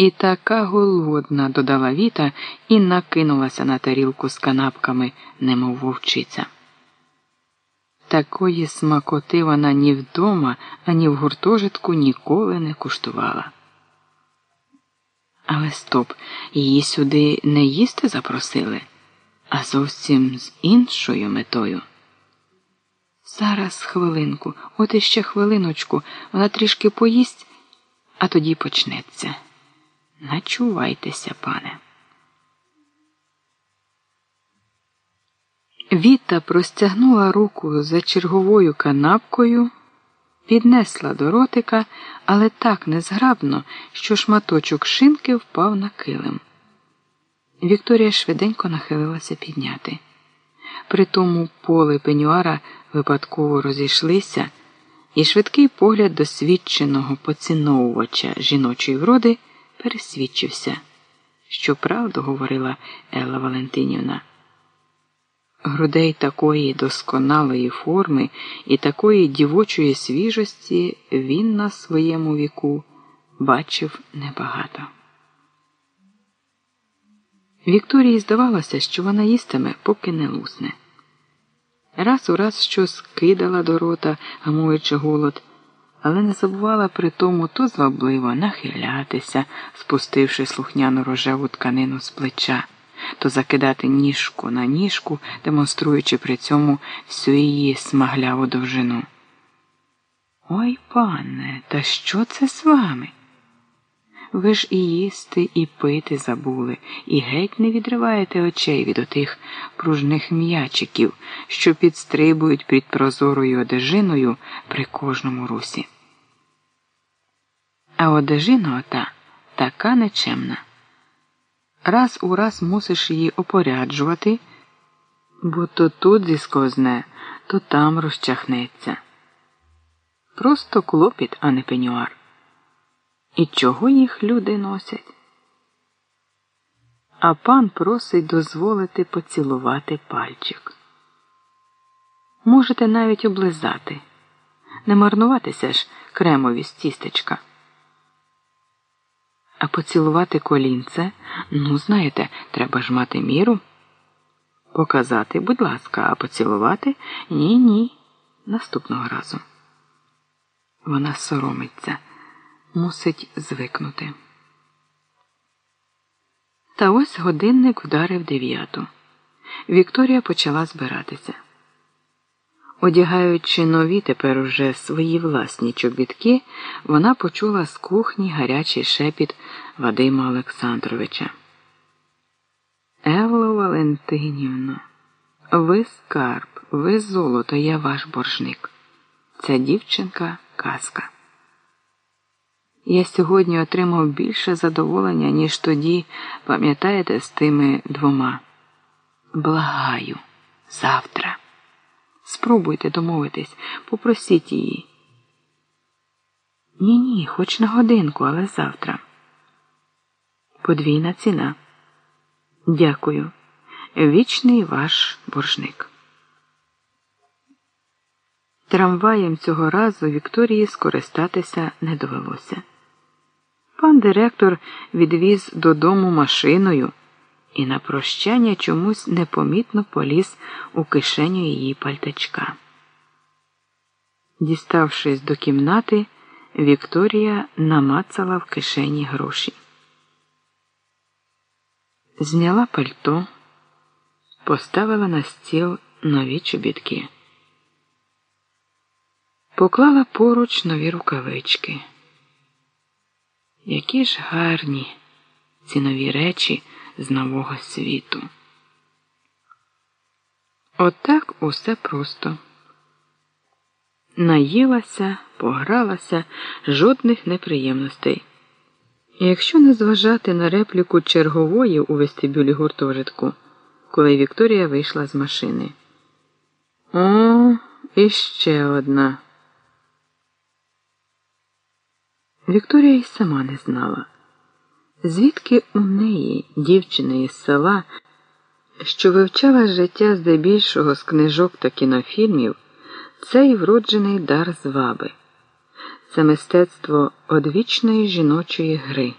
І така голодна, додала Віта і накинулася на тарілку з канапками, немов вовчиця. Такої смакоти вона ні вдома, ані в гуртожитку ніколи не куштувала. Але стоп, її сюди не їсти запросили, а зовсім з іншою метою. Зараз хвилинку, от іще хвилиночку, вона трішки поїсть, а тоді почнеться. Начувайтеся, пане. Віта простягнула руку за черговою канапкою, піднесла до ротика, але так незграбно, що шматочок шинки впав на килим. Вікторія швиденько нахилилася підняти. При тому поли пенюара випадково розійшлися, і швидкий погляд досвідченого поціновувача жіночої вроди пересвідчився, що правду говорила Елла Валентинівна. Грудей такої досконалої форми і такої дівочої свіжості він на своєму віку бачив небагато. Вікторії здавалося, що вона їстиме, поки не лусне. Раз у раз щось кидала до рота, гамуючи голод, але не забувала при тому то звабливо нахилятися, спустивши слухняну рожеву тканину з плеча то закидати ніжку на ніжку, демонструючи при цьому всю її смагляву довжину. Ой, пане, та що це з вами? Ви ж і їсти, і пити забули, і геть не відриваєте очей від отих пружних м'ячиків, що підстрибують під прозорою одежиною при кожному русі. А одежина ота така нечемна раз у раз мусиш її опоряджувати, бо то тут зіскозне, то там розчахнеться. Просто клопіт, а не пенюар. І чого їх люди носять? А пан просить дозволити поцілувати пальчик. Можете навіть облизати, не марнуватися ж кремові з тістечка. А поцілувати колінце, ну, знаєте, треба ж мати міру. Показати, будь ласка, а поцілувати ні, ні. Наступного разу. Вона соромиться, мусить звикнути. Та ось годинник вдарив дев'яту. Вікторія почала збиратися. Одягаючи нові тепер уже свої власні чобітки, вона почула з кухні гарячий шепіт Вадима Олександровича. Елло Валентинівно, ви скарб, ви золото, я ваш боржник. Ця дівчинка казка. Я сьогодні отримав більше задоволення, ніж тоді, пам'ятаєте, з тими двома. Благаю, завтра. Спробуйте домовитись, попросіть її. Ні, ні, хоч на годинку, але завтра. Подвійна ціна. Дякую. Вічний ваш боржник. Трамваєм цього разу Вікторії скористатися не довелося. Пан директор відвіз додому машиною і на прощання чомусь непомітно поліз у кишеню її пальтачка. Діставшись до кімнати, Вікторія намацала в кишені гроші. Зняла пальто, поставила на стіл нові чобітки, поклала поруч нові рукавички. Які ж гарні ці нові речі з нового світу. Отак усе просто. Наїлася, погралася, жодних неприємностей. Якщо не зважати на репліку чергової у вестибюлі гуртожитку, коли Вікторія вийшла з машини. О, іще одна. Вікторія й сама не знала. Звідки у неї, дівчини із села, що вивчала життя здебільшого з книжок та кінофільмів, цей вроджений дар зваби, це мистецтво одвічної жіночої гри.